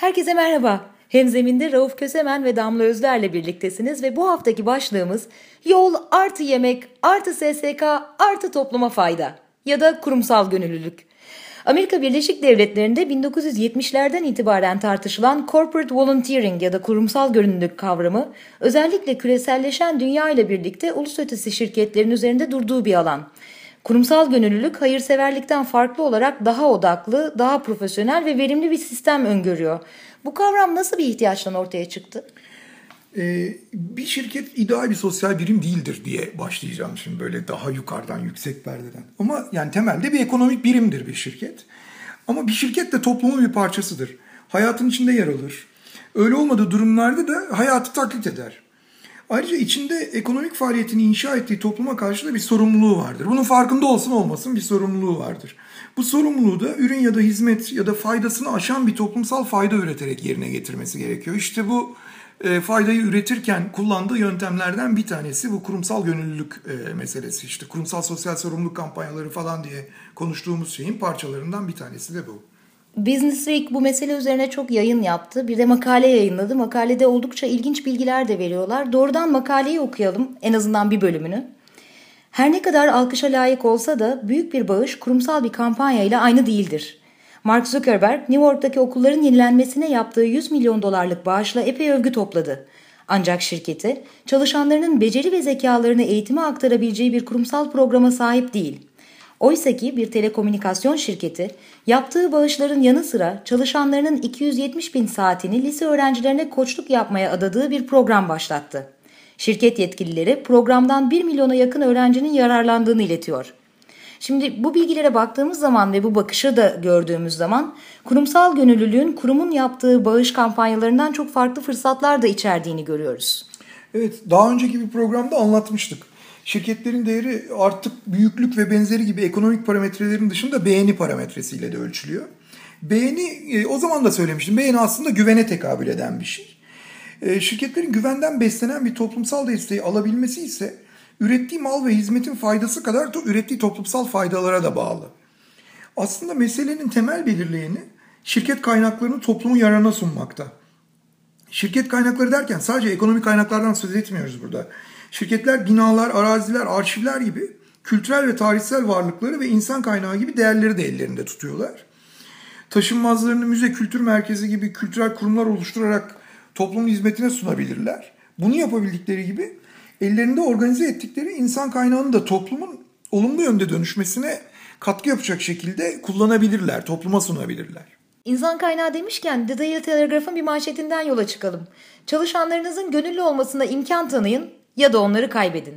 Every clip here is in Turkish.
Herkese merhaba. Hemzeminde Rauf Kösemen ve Damla Özler'le birliktesiniz ve bu haftaki başlığımız yol artı yemek artı SSK artı topluma fayda ya da kurumsal gönüllülük. Amerika Birleşik Devletleri'nde 1970'lerden itibaren tartışılan corporate volunteering ya da kurumsal gönüllülük kavramı özellikle küreselleşen dünya ile birlikte ulusötesi şirketlerin üzerinde durduğu bir alan. Kurumsal gönüllülük hayırseverlikten farklı olarak daha odaklı, daha profesyonel ve verimli bir sistem öngörüyor. Bu kavram nasıl bir ihtiyaçtan ortaya çıktı? Ee, bir şirket ideal bir sosyal birim değildir diye başlayacağım şimdi böyle daha yukarıdan yüksek perdeden. Ama yani temelde bir ekonomik birimdir bir şirket. Ama bir şirket de toplumun bir parçasıdır. Hayatın içinde yer alır. Öyle olmadığı durumlarda da hayatı taklit eder. Ayrıca içinde ekonomik faaliyetini inşa ettiği topluma karşı da bir sorumluluğu vardır. Bunun farkında olsun olmasın bir sorumluluğu vardır. Bu sorumluluğu da ürün ya da hizmet ya da faydasını aşan bir toplumsal fayda üreterek yerine getirmesi gerekiyor. İşte bu e, faydayı üretirken kullandığı yöntemlerden bir tanesi bu kurumsal gönüllülük e, meselesi. İşte kurumsal sosyal sorumluluk kampanyaları falan diye konuştuğumuz şeyin parçalarından bir tanesi de bu. Business Week bu mesele üzerine çok yayın yaptı. Bir de makale yayınladı. Makalede oldukça ilginç bilgiler de veriyorlar. Doğrudan makaleyi okuyalım en azından bir bölümünü. Her ne kadar alkışa layık olsa da büyük bir bağış kurumsal bir kampanya ile aynı değildir. Mark Zuckerberg, New York'taki okulların yenilenmesine yaptığı 100 milyon dolarlık bağışla epey övgü topladı. Ancak şirketi, çalışanlarının beceri ve zekalarını eğitime aktarabileceği bir kurumsal programa sahip değil. Oysa ki bir telekomünikasyon şirketi yaptığı bağışların yanı sıra çalışanlarının 270 bin saatini lise öğrencilerine koçluk yapmaya adadığı bir program başlattı. Şirket yetkilileri programdan 1 milyona yakın öğrencinin yararlandığını iletiyor. Şimdi bu bilgilere baktığımız zaman ve bu bakışı da gördüğümüz zaman kurumsal gönüllülüğün kurumun yaptığı bağış kampanyalarından çok farklı fırsatlar da içerdiğini görüyoruz. Evet daha önceki bir programda anlatmıştık. Şirketlerin değeri artık büyüklük ve benzeri gibi ekonomik parametrelerin dışında beğeni parametresiyle de ölçülüyor. Beğeni e, o zaman da söylemiştim. Beğeni aslında güvene tekabül eden bir şey. E, şirketlerin güvenden beslenen bir toplumsal desteği alabilmesi ise ürettiği mal ve hizmetin faydası kadar da ürettiği toplumsal faydalara da bağlı. Aslında meselenin temel belirleyeni şirket kaynaklarını toplumun yararına sunmakta. Şirket kaynakları derken sadece ekonomik kaynaklardan söz etmiyoruz burada. Şirketler binalar, araziler, arşivler gibi kültürel ve tarihsel varlıkları ve insan kaynağı gibi değerleri de ellerinde tutuyorlar. Taşınmazlarını müze kültür merkezi gibi kültürel kurumlar oluşturarak toplumun hizmetine sunabilirler. Bunu yapabildikleri gibi ellerinde organize ettikleri insan kaynağını da toplumun olumlu yönde dönüşmesine katkı yapacak şekilde kullanabilirler, topluma sunabilirler. İnsan kaynağı demişken The Daily Telegraph'ın bir manşetinden yola çıkalım. Çalışanlarınızın gönüllü olmasına imkan tanıyın ya da onları kaybedin.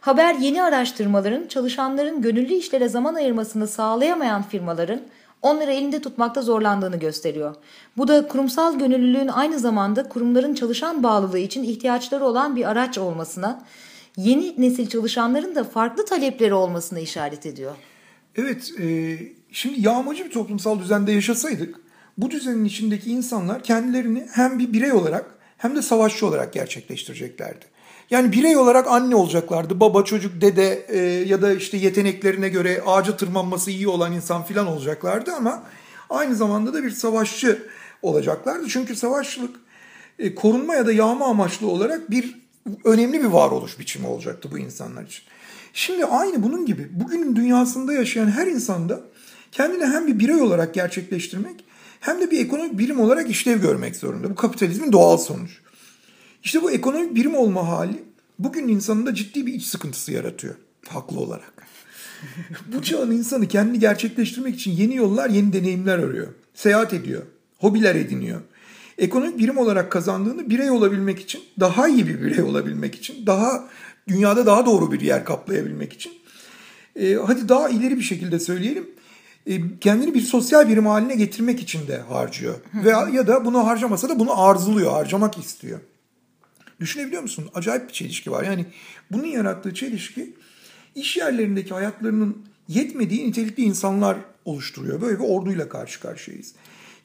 Haber yeni araştırmaların çalışanların gönüllü işlere zaman ayırmasını sağlayamayan firmaların onları elinde tutmakta zorlandığını gösteriyor. Bu da kurumsal gönüllülüğün aynı zamanda kurumların çalışan bağlılığı için ihtiyaçları olan bir araç olmasına, yeni nesil çalışanların da farklı talepleri olmasına işaret ediyor. Evet, e, şimdi yağmacı bir toplumsal düzende yaşasaydık, bu düzenin içindeki insanlar kendilerini hem bir birey olarak hem de savaşçı olarak gerçekleştireceklerdi. Yani birey olarak anne olacaklardı. Baba, çocuk, dede e, ya da işte yeteneklerine göre ağaca tırmanması iyi olan insan filan olacaklardı ama aynı zamanda da bir savaşçı olacaklardı. Çünkü savaşçılık e, korunma ya da yağma amaçlı olarak bir önemli bir varoluş biçimi olacaktı bu insanlar için. Şimdi aynı bunun gibi bugünün dünyasında yaşayan her insanda kendini hem bir birey olarak gerçekleştirmek hem de bir ekonomik birim olarak işlev görmek zorunda. Bu kapitalizmin doğal sonucu. İşte bu ekonomik birim olma hali bugün insanında ciddi bir iç sıkıntısı yaratıyor. Haklı olarak. bu çağın insanı kendini gerçekleştirmek için yeni yollar, yeni deneyimler arıyor. Seyahat ediyor. Hobiler ediniyor. Ekonomik birim olarak kazandığını birey olabilmek için, daha iyi bir birey olabilmek için, daha dünyada daha doğru bir yer kaplayabilmek için. E, hadi daha ileri bir şekilde söyleyelim. E, kendini bir sosyal birim haline getirmek için de harcıyor. Veya ya da bunu harcamasa da bunu arzuluyor, harcamak istiyor. Düşünebiliyor musun? Acayip bir çelişki var. Yani bunun yarattığı çelişki iş yerlerindeki hayatlarının yetmediği nitelikli insanlar oluşturuyor. Böyle bir orduyla karşı karşıyayız.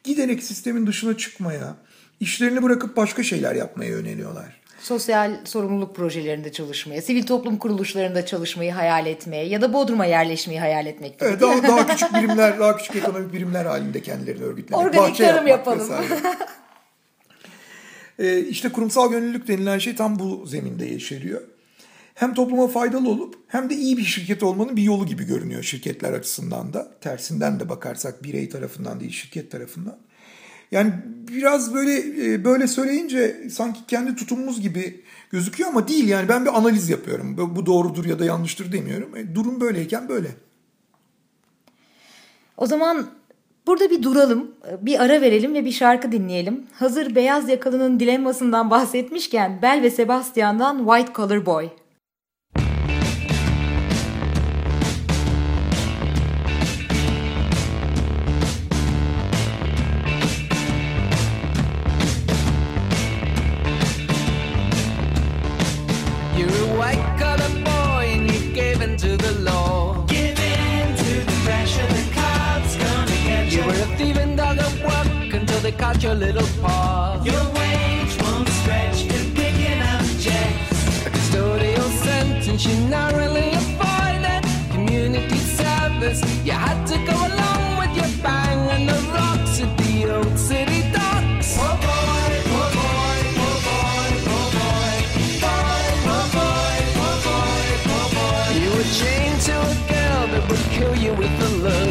Giderek sistemin dışına çıkmaya, işlerini bırakıp başka şeyler yapmaya yöneliyorlar. Sosyal sorumluluk projelerinde çalışmaya, sivil toplum kuruluşlarında çalışmayı hayal etmeye ya da Bodrum'a yerleşmeyi hayal etmek gibi. Evet, daha, daha küçük birimler, daha küçük ekonomik birimler halinde kendilerini örgütlemek. Organik tarım yapalım. ee, işte kurumsal gönüllülük denilen şey tam bu zeminde yeşeriyor. Hem topluma faydalı olup hem de iyi bir şirket olmanın bir yolu gibi görünüyor şirketler açısından da. Tersinden de bakarsak birey tarafından değil şirket tarafından. Yani biraz böyle e, böyle söyleyince sanki kendi tutumumuz gibi gözüküyor ama değil yani ben bir analiz yapıyorum. Bu doğrudur ya da yanlıştır demiyorum. E, durum böyleyken böyle. O zaman burada bir duralım, bir ara verelim ve bir şarkı dinleyelim. Hazır beyaz yakalının dilemmasından bahsetmişken Bel ve Sebastian'dan White Collar Boy. Caught your little paw. Your wage won't stretch to picking up checks. A custodial sentence you narrowly avoided. Community service, you had to go along with your bang and the rocks at the old city docks. Poor boy, poor boy, poor boy, poor boy. Boy, poor boy, poor boy, poor boy. You were chained to a girl that would kill you with a look.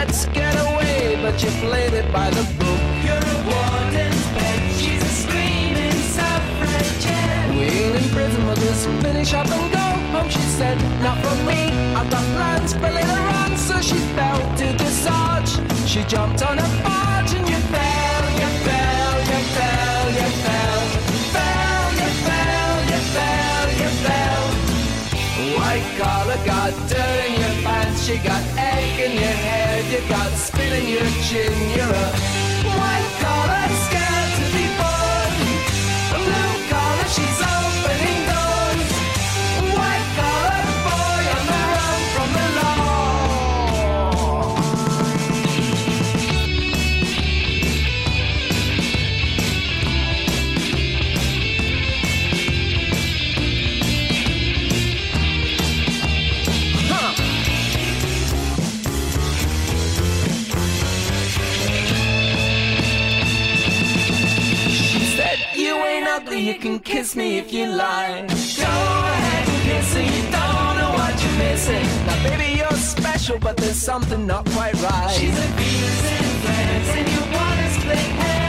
She let's get away, but you played it by the book. You're a warden's pet, she's a screaming suffragette. We ain't in prison, just finish up and go home, she said. Not for me, I've got plans for later on, so she fell to the sarge. She jumped on a barge and you fell, you fell, you fell, you fell. Fell, you fell, you fell, you fell. White collar got dirt in your pants, you got head, you got spit in your chin, you're a white collar You ain't you can kiss me if you like. Go ahead and kiss it, you don't know what you're missing. Now, baby, you're special, but there's something not quite right. She's a Venus in France, and you want to split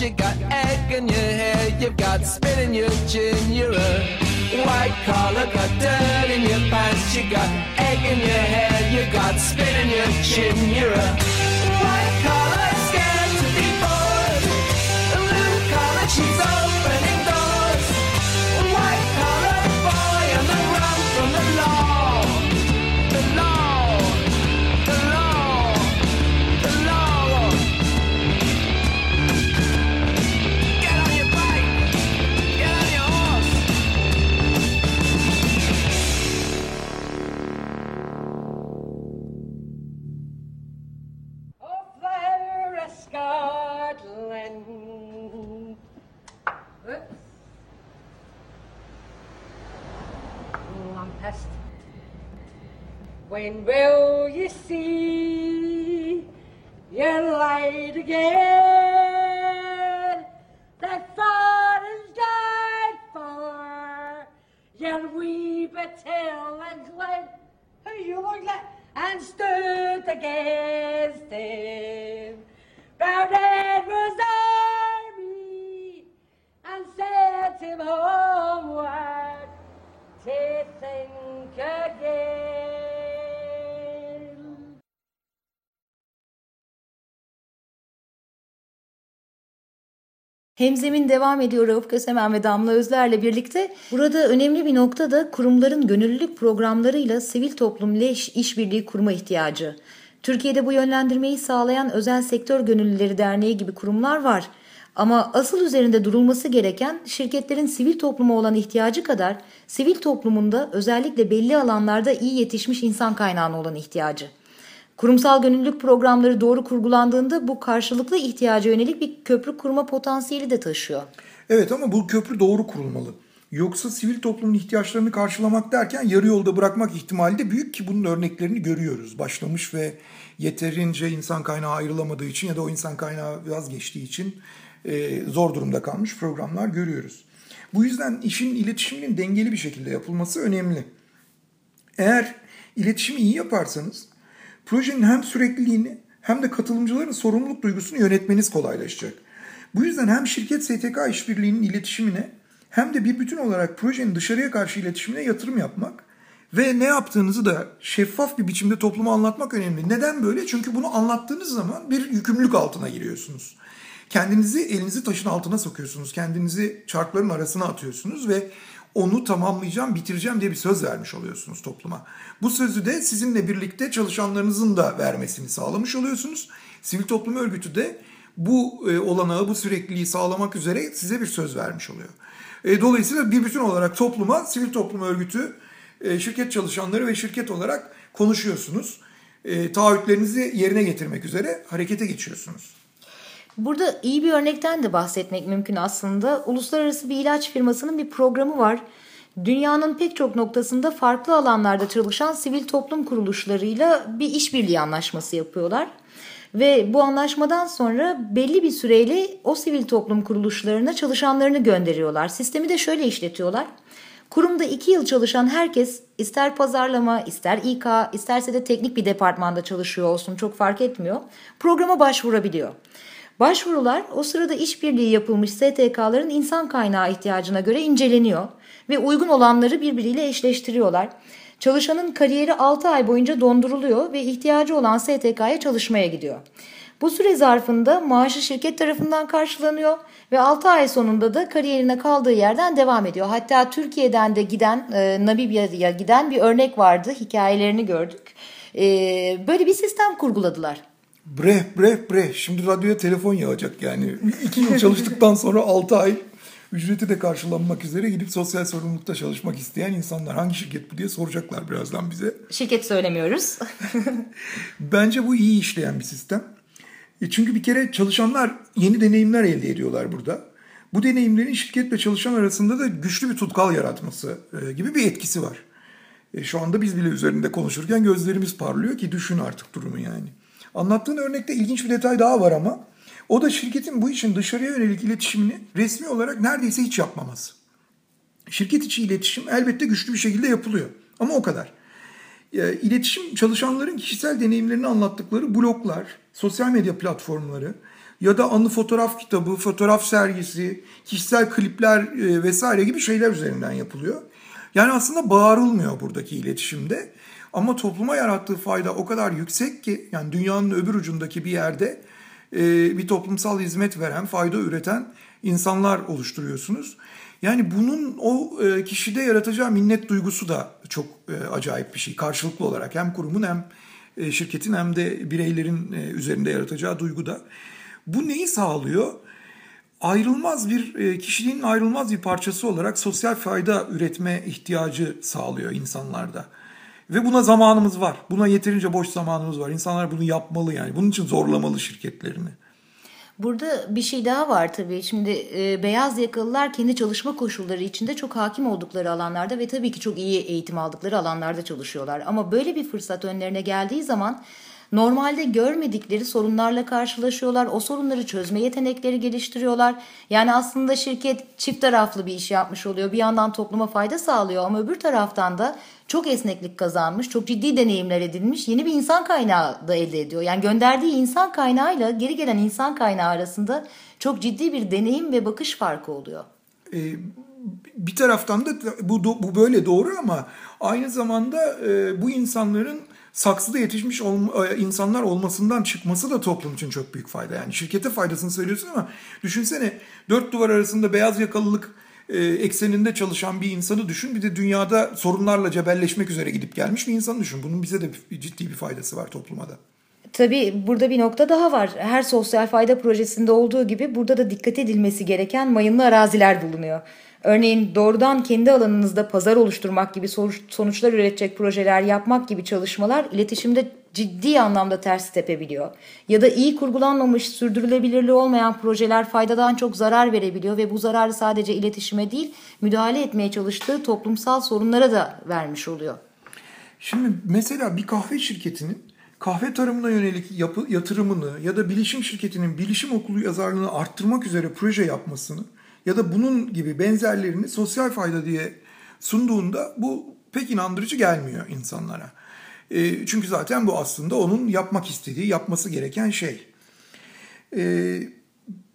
you got egg in your hair, you've got spit in your chin. You're a white collar got dirt in your pants, you got egg in your hair, you got spit in your chin. You're a white collar scared to be bored. Blue collar, she's opening When will you see Hemzemin devam ediyor Rauf Kösemen ve Damla Özler'le birlikte. Burada önemli bir nokta da kurumların gönüllülük programlarıyla sivil toplum leş işbirliği kurma ihtiyacı. Türkiye'de bu yönlendirmeyi sağlayan Özel Sektör Gönüllüleri Derneği gibi kurumlar var. Ama asıl üzerinde durulması gereken şirketlerin sivil topluma olan ihtiyacı kadar sivil toplumunda özellikle belli alanlarda iyi yetişmiş insan kaynağına olan ihtiyacı. Kurumsal gönüllülük programları doğru kurgulandığında bu karşılıklı ihtiyaca yönelik bir köprü kurma potansiyeli de taşıyor. Evet ama bu köprü doğru kurulmalı. Yoksa sivil toplumun ihtiyaçlarını karşılamak derken yarı yolda bırakmak ihtimali de büyük ki bunun örneklerini görüyoruz. Başlamış ve yeterince insan kaynağı ayrılamadığı için ya da o insan kaynağı vazgeçtiği için e, zor durumda kalmış programlar görüyoruz. Bu yüzden işin iletişiminin dengeli bir şekilde yapılması önemli. Eğer iletişimi iyi yaparsanız projenin hem sürekliliğini hem de katılımcıların sorumluluk duygusunu yönetmeniz kolaylaşacak. Bu yüzden hem şirket STK işbirliğinin iletişimine hem de bir bütün olarak projenin dışarıya karşı iletişimine yatırım yapmak ve ne yaptığınızı da şeffaf bir biçimde topluma anlatmak önemli. Neden böyle? Çünkü bunu anlattığınız zaman bir yükümlülük altına giriyorsunuz. Kendinizi elinizi taşın altına sokuyorsunuz. Kendinizi çarkların arasına atıyorsunuz ve onu tamamlayacağım, bitireceğim diye bir söz vermiş oluyorsunuz topluma. Bu sözü de sizinle birlikte çalışanlarınızın da vermesini sağlamış oluyorsunuz. Sivil toplum örgütü de bu e, olanağı, bu sürekliliği sağlamak üzere size bir söz vermiş oluyor. E, dolayısıyla bir bütün olarak topluma, sivil toplum örgütü, e, şirket çalışanları ve şirket olarak konuşuyorsunuz. Taahhütlerinizi yerine getirmek üzere harekete geçiyorsunuz. Burada iyi bir örnekten de bahsetmek mümkün aslında. Uluslararası bir ilaç firmasının bir programı var. Dünyanın pek çok noktasında farklı alanlarda çalışan sivil toplum kuruluşlarıyla bir işbirliği anlaşması yapıyorlar. Ve bu anlaşmadan sonra belli bir süreyle o sivil toplum kuruluşlarına çalışanlarını gönderiyorlar. Sistemi de şöyle işletiyorlar. Kurumda iki yıl çalışan herkes ister pazarlama, ister İK, isterse de teknik bir departmanda çalışıyor olsun çok fark etmiyor. Programa başvurabiliyor. Başvurular o sırada işbirliği yapılmış STK'ların insan kaynağı ihtiyacına göre inceleniyor ve uygun olanları birbiriyle eşleştiriyorlar. Çalışanın kariyeri 6 ay boyunca donduruluyor ve ihtiyacı olan STK'ya çalışmaya gidiyor. Bu süre zarfında maaşı şirket tarafından karşılanıyor ve 6 ay sonunda da kariyerine kaldığı yerden devam ediyor. Hatta Türkiye'den de giden, e, Namibya'ya giden bir örnek vardı. Hikayelerini gördük. E, böyle bir sistem kurguladılar. Breh breh breh. Şimdi radyoya telefon yağacak yani. İki yıl çalıştıktan sonra altı ay ücreti de karşılanmak üzere gidip sosyal sorumlulukta çalışmak isteyen insanlar. Hangi şirket bu diye soracaklar birazdan bize. Şirket söylemiyoruz. Bence bu iyi işleyen bir sistem. E çünkü bir kere çalışanlar yeni deneyimler elde ediyorlar burada. Bu deneyimlerin şirket ve çalışan arasında da güçlü bir tutkal yaratması e, gibi bir etkisi var. E şu anda biz bile üzerinde konuşurken gözlerimiz parlıyor ki düşün artık durumu yani. Anlattığın örnekte ilginç bir detay daha var ama o da şirketin bu işin dışarıya yönelik iletişimini resmi olarak neredeyse hiç yapmaması. Şirket içi iletişim elbette güçlü bir şekilde yapılıyor ama o kadar. İletişim çalışanların kişisel deneyimlerini anlattıkları bloglar, sosyal medya platformları ya da anı fotoğraf kitabı, fotoğraf sergisi, kişisel klipler e, vesaire gibi şeyler üzerinden yapılıyor. Yani aslında bağırılmıyor buradaki iletişimde. Ama topluma yarattığı fayda o kadar yüksek ki yani dünyanın öbür ucundaki bir yerde e, bir toplumsal hizmet veren, fayda üreten insanlar oluşturuyorsunuz. Yani bunun o e, kişide yaratacağı minnet duygusu da çok e, acayip bir şey. Karşılıklı olarak hem kurumun hem e, şirketin hem de bireylerin e, üzerinde yaratacağı duygu da. Bu neyi sağlıyor? Ayrılmaz bir e, kişiliğin ayrılmaz bir parçası olarak sosyal fayda üretme ihtiyacı sağlıyor insanlarda. Ve buna zamanımız var. Buna yeterince boş zamanımız var. İnsanlar bunu yapmalı yani. Bunun için zorlamalı şirketlerini. Burada bir şey daha var tabii. Şimdi e, beyaz yakalılar kendi çalışma koşulları içinde çok hakim oldukları alanlarda ve tabii ki çok iyi eğitim aldıkları alanlarda çalışıyorlar. Ama böyle bir fırsat önlerine geldiği zaman normalde görmedikleri sorunlarla karşılaşıyorlar. O sorunları çözme yetenekleri geliştiriyorlar. Yani aslında şirket çift taraflı bir iş yapmış oluyor. Bir yandan topluma fayda sağlıyor ama öbür taraftan da çok esneklik kazanmış, çok ciddi deneyimler edinmiş, yeni bir insan kaynağı da elde ediyor. Yani gönderdiği insan kaynağıyla geri gelen insan kaynağı arasında çok ciddi bir deneyim ve bakış farkı oluyor. Ee, bir taraftan da bu, bu böyle doğru ama aynı zamanda e, bu insanların saksıda yetişmiş olma, e, insanlar olmasından çıkması da toplum için çok büyük fayda. Yani şirkete faydasını söylüyorsun ama düşünsene dört duvar arasında beyaz yakalılık e, ekseninde çalışan bir insanı düşün. Bir de dünyada sorunlarla cebelleşmek üzere gidip gelmiş bir insanı düşün. Bunun bize de ciddi bir faydası var topluma da. Tabii burada bir nokta daha var. Her sosyal fayda projesinde olduğu gibi burada da dikkat edilmesi gereken mayınlı araziler bulunuyor. Örneğin doğrudan kendi alanınızda pazar oluşturmak gibi sonuç- sonuçlar üretecek projeler yapmak gibi çalışmalar iletişimde ciddi anlamda ters tepebiliyor. Ya da iyi kurgulanmamış, sürdürülebilirliği olmayan projeler faydadan çok zarar verebiliyor ve bu zararı sadece iletişime değil, müdahale etmeye çalıştığı toplumsal sorunlara da vermiş oluyor. Şimdi mesela bir kahve şirketinin kahve tarımına yönelik yapı, yatırımını ya da bilişim şirketinin bilişim okulu yazarlığını arttırmak üzere proje yapmasını ya da bunun gibi benzerlerini sosyal fayda diye sunduğunda bu pek inandırıcı gelmiyor insanlara. E, çünkü zaten bu aslında onun yapmak istediği, yapması gereken şey. E,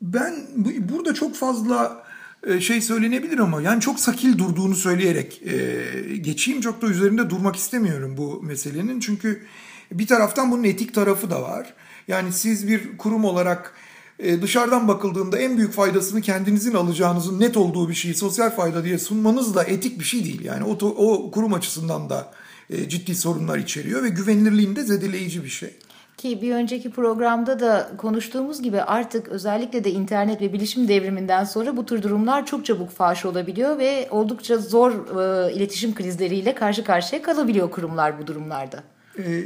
ben bu- burada çok fazla e, şey söylenebilir ama yani çok sakil durduğunu söyleyerek e, geçeyim. Çok da üzerinde durmak istemiyorum bu meselenin. Çünkü bir taraftan bunun etik tarafı da var. Yani siz bir kurum olarak e, dışarıdan bakıldığında en büyük faydasını kendinizin alacağınızın net olduğu bir şeyi sosyal fayda diye sunmanız da etik bir şey değil. Yani o, o kurum açısından da e, ciddi sorunlar içeriyor ve güvenilirliğinde zedeleyici bir şey. Ki bir önceki programda da konuştuğumuz gibi artık özellikle de internet ve bilişim devriminden sonra bu tür durumlar çok çabuk faş olabiliyor ve oldukça zor e, iletişim krizleriyle karşı karşıya kalabiliyor kurumlar bu durumlarda. Ee,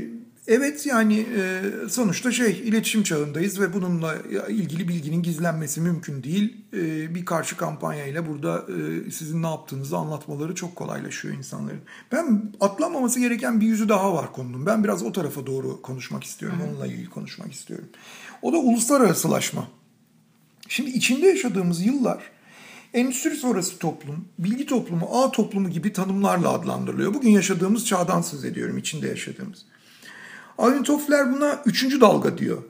Evet yani e, sonuçta şey iletişim çağındayız ve bununla ilgili bilginin gizlenmesi mümkün değil. E, Bir karşı kampanyayla burada e, sizin ne yaptığınızı anlatmaları çok kolaylaşıyor insanların. Ben atlanmaması gereken bir yüzü daha var konunun. Ben biraz o tarafa doğru konuşmak istiyorum. Onunla ilgili konuşmak istiyorum. O da uluslararasılaşma. Şimdi içinde yaşadığımız yıllar endüstri sonrası toplum, bilgi toplumu, ağ toplumu gibi tanımlarla adlandırılıyor. Bugün yaşadığımız çağdan söz ediyorum, içinde yaşadığımız. Alvin Toffler buna üçüncü dalga diyor.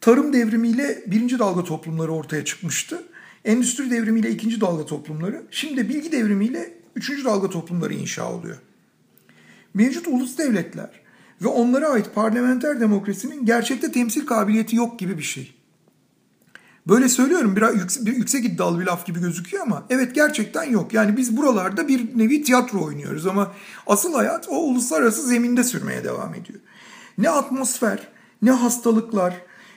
Tarım devrimiyle birinci dalga toplumları ortaya çıkmıştı. Endüstri devrimiyle ikinci dalga toplumları. Şimdi bilgi devrimiyle üçüncü dalga toplumları inşa oluyor. Mevcut ulus devletler ve onlara ait parlamenter demokrasinin gerçekte temsil kabiliyeti yok gibi bir şey. Böyle söylüyorum biraz yüksek, yüksek iddialı bir laf gibi gözüküyor ama evet gerçekten yok. Yani biz buralarda bir nevi tiyatro oynuyoruz ama asıl hayat o uluslararası zeminde sürmeye devam ediyor. Ne atmosfer, ne hastalıklar,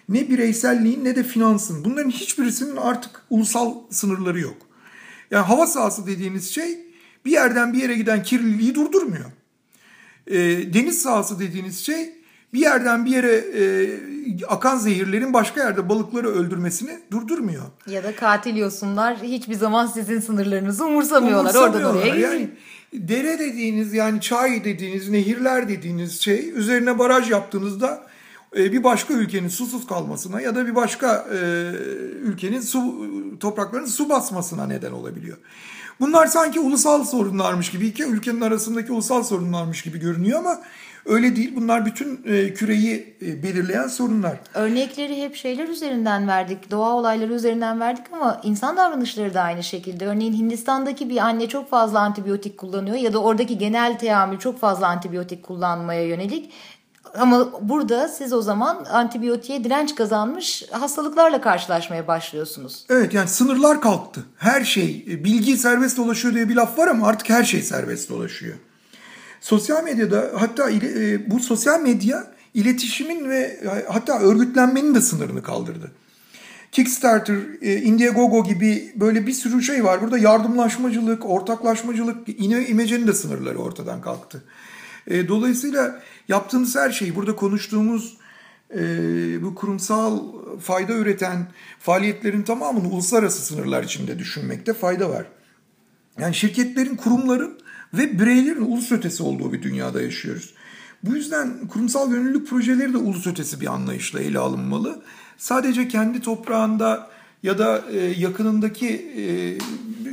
ne bireyselliğin ne de finansın. Bunların hiçbirisinin artık ulusal sınırları yok. Yani hava sahası dediğiniz şey bir yerden bir yere giden kirliliği durdurmuyor. E, deniz sahası dediğiniz şey bir yerden bir yere e, akan zehirlerin başka yerde balıkları öldürmesini durdurmuyor. Ya da katil yosunlar hiçbir zaman sizin sınırlarınızı umursamıyorlar. Oradan oraya yani dere dediğiniz yani çay dediğiniz nehirler dediğiniz şey üzerine baraj yaptığınızda e, bir başka ülkenin susuz kalmasına ya da bir başka e, ülkenin su topraklarının su basmasına neden olabiliyor. Bunlar sanki ulusal sorunlarmış gibi iki ülkenin arasındaki ulusal sorunlarmış gibi görünüyor ama öyle değil. Bunlar bütün e, küreyi e, belirleyen sorunlar. Örnekleri hep şeyler üzerinden verdik, doğa olayları üzerinden verdik ama insan davranışları da aynı şekilde. Örneğin Hindistan'daki bir anne çok fazla antibiyotik kullanıyor ya da oradaki genel teamül çok fazla antibiyotik kullanmaya yönelik. Ama burada siz o zaman antibiyotiğe direnç kazanmış hastalıklarla karşılaşmaya başlıyorsunuz. Evet yani sınırlar kalktı. Her şey, e, bilgi serbest dolaşıyor diye bir laf var ama artık her şey serbest dolaşıyor. Sosyal medyada hatta e, bu sosyal medya iletişimin ve e, hatta örgütlenmenin de sınırını kaldırdı. Kickstarter, Indiegogo gibi böyle bir sürü şey var. Burada yardımlaşmacılık, ortaklaşmacılık, imecenin de sınırları ortadan kalktı. E, Dolayısıyla yaptığımız her şey, burada konuştuğumuz e, bu kurumsal fayda üreten faaliyetlerin tamamını uluslararası sınırlar içinde düşünmekte fayda var. Yani şirketlerin, kurumların ve bireylerin ulus ötesi olduğu bir dünyada yaşıyoruz. Bu yüzden kurumsal gönüllülük projeleri de ulus ötesi bir anlayışla ele alınmalı. Sadece kendi toprağında ya da e, yakınındaki e,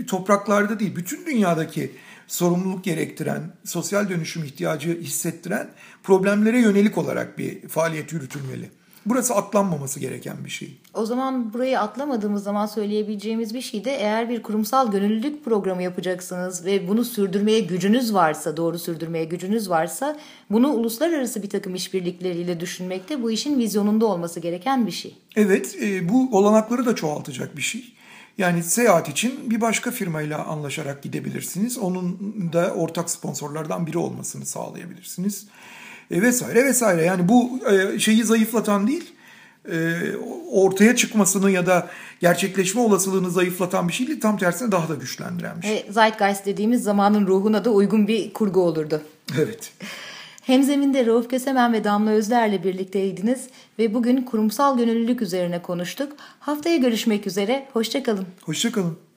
topraklarda değil, bütün dünyadaki sorumluluk gerektiren, sosyal dönüşüm ihtiyacı hissettiren problemlere yönelik olarak bir faaliyet yürütülmeli. Burası atlanmaması gereken bir şey. O zaman burayı atlamadığımız zaman söyleyebileceğimiz bir şey de eğer bir kurumsal gönüllülük programı yapacaksınız ve bunu sürdürmeye gücünüz varsa, doğru sürdürmeye gücünüz varsa bunu uluslararası bir takım işbirlikleriyle düşünmekte bu işin vizyonunda olması gereken bir şey. Evet, e, bu olanakları da çoğaltacak bir şey. Yani seyahat için bir başka firmayla anlaşarak gidebilirsiniz. Onun da ortak sponsorlardan biri olmasını sağlayabilirsiniz. E, vesaire vesaire. Yani bu e, şeyi zayıflatan değil, e, ortaya çıkmasını ya da gerçekleşme olasılığını zayıflatan bir şey değil. Tam tersine daha da güçlendiren bir şey. Ve Zeitgeist dediğimiz zamanın ruhuna da uygun bir kurgu olurdu. Evet. Hemzeminde Rauf Kösemen ve Damla Özler'le birlikteydiniz ve bugün kurumsal gönüllülük üzerine konuştuk. Haftaya görüşmek üzere, hoşçakalın. Hoşçakalın.